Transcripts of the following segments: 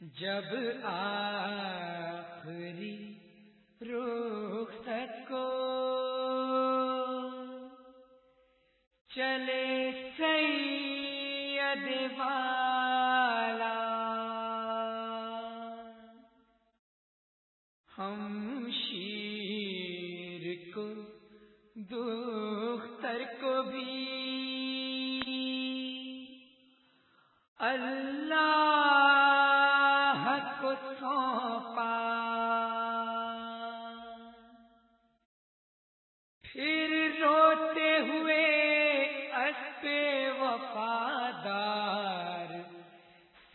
جب آخری روح کو چلے سید والا ہم شیر کو دختر کو بھی۔ اللہ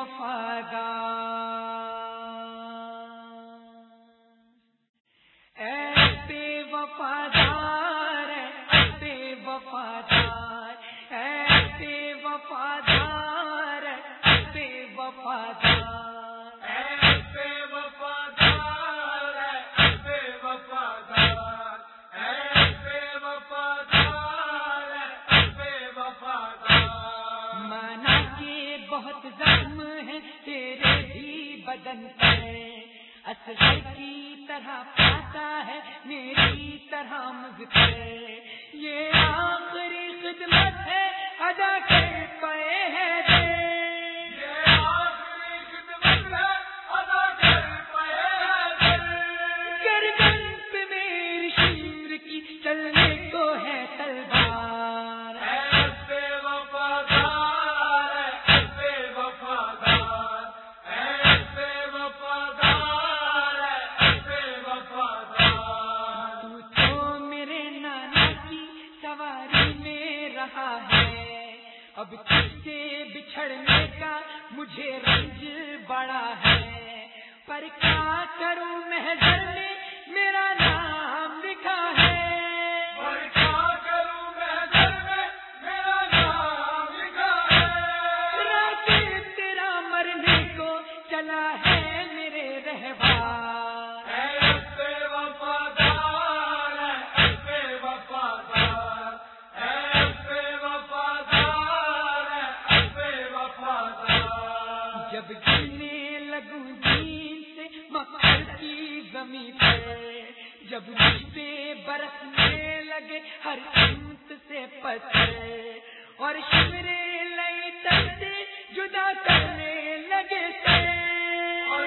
وفادار۔ ایسے وفادار ایسے وفادار ایسے وفادار وفادار۔ بہت زخم ہے، تیرے بھی بدن پر اصغر کی طرح پاتا ہے، میری طرح مجھ پر یہ آخری رہا ہے۔ اب کس بچھڑنے کا مجھے رنج بڑا ہے۔ پر کیا کروں محضر میں میرا نام لکھا ہے؟ برسنے لگے ہر سمت سے پتھرے اور شمرے لئی تک سے جدا کرنے لگے اور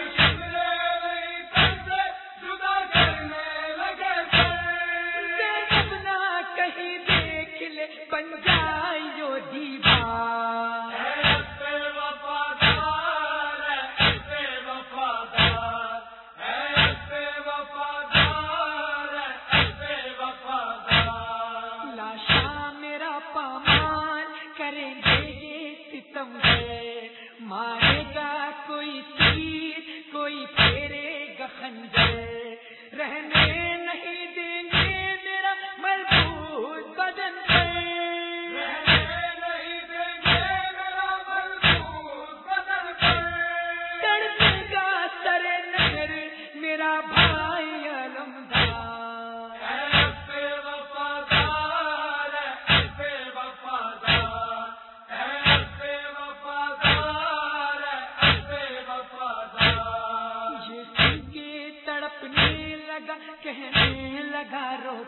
لگا، کہنے لگا رو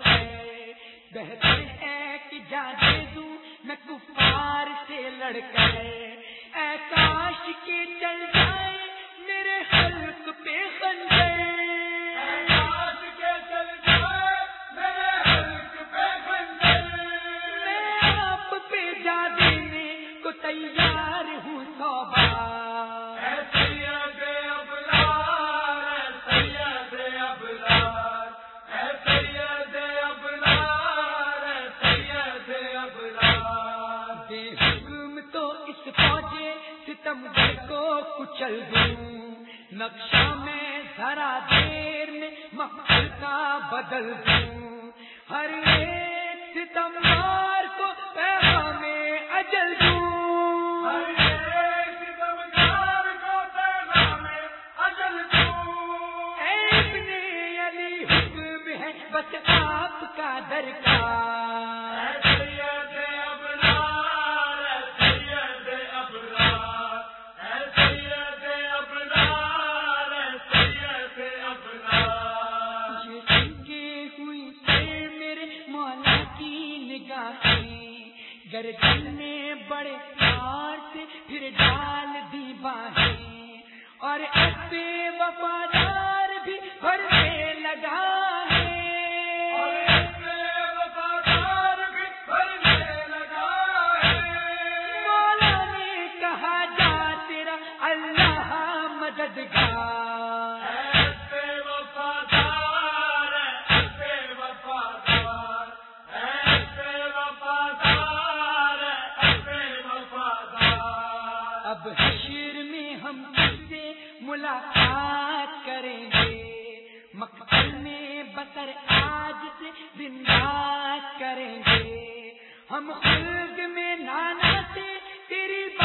بہتر ہے کہ جا دے دوں میں کفار سے لڑ کر اے کاش کے چل جائے، میرے حلق پہ خنجر۔ کچل دوں۔ نقشہ میں ذرا دیر میں مقصد کا بدل دوں۔ ہر ایک ستمدار کو پیغام اجل دوں۔ ہر ایک ستمگار کو پیغام اجل دوں۔ ابن علی حکم ہے بس آپ کا درکار۔ گردن میں بڑے پیار سے پھر ڈال دی باہیں اور ایسے وفادار بھی بھرنے لگا اور ہے ایسے وفادار بھی بھرنے لگا ہے۔ مولا نے کہا جا تیرا اللہ مددگار۔ وفادار میں ہم سے ملاقات کریں گے۔ مقتل میں بسر آج سے زندہ کریں گے۔ ہم خلد میں نانا سے تیری بات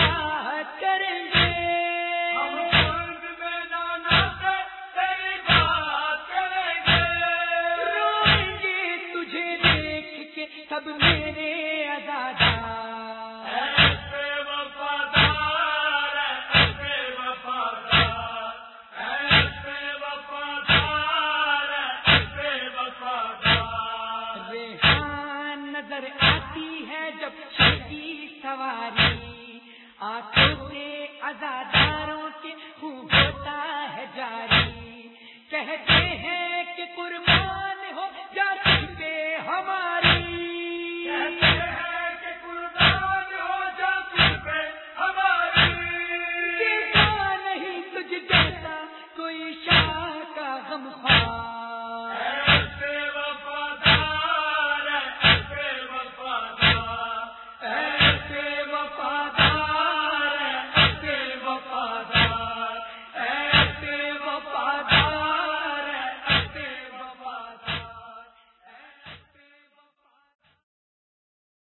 آنکھوں سے ازاداروں کے خوب ہوتا ہے جاری۔ کہتے ہیں کہ قربان ہو جاتی پہ ہماری۔